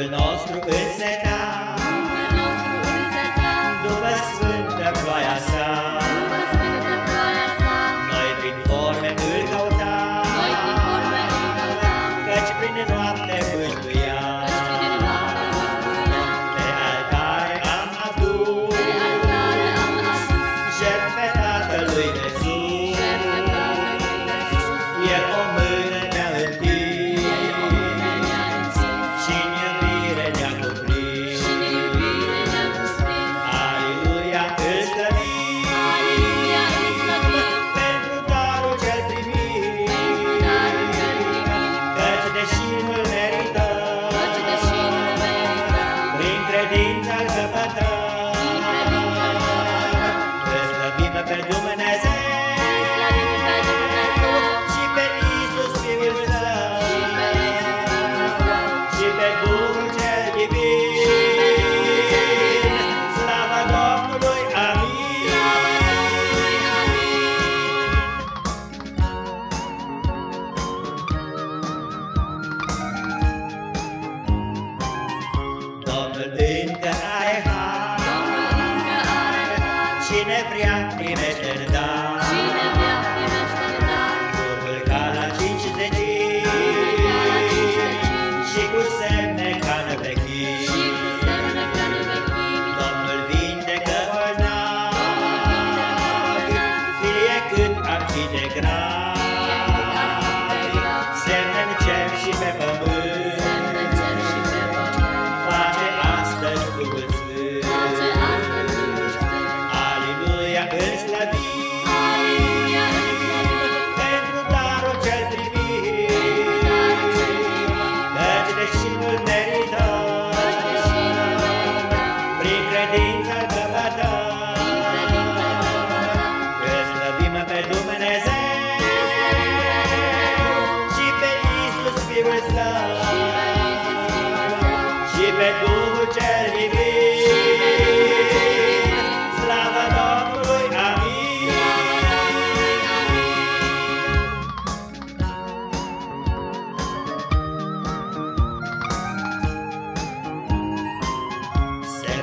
When all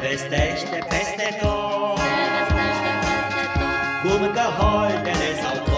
vestește peste tot, se vestește peste tot. Cum că holdele s-au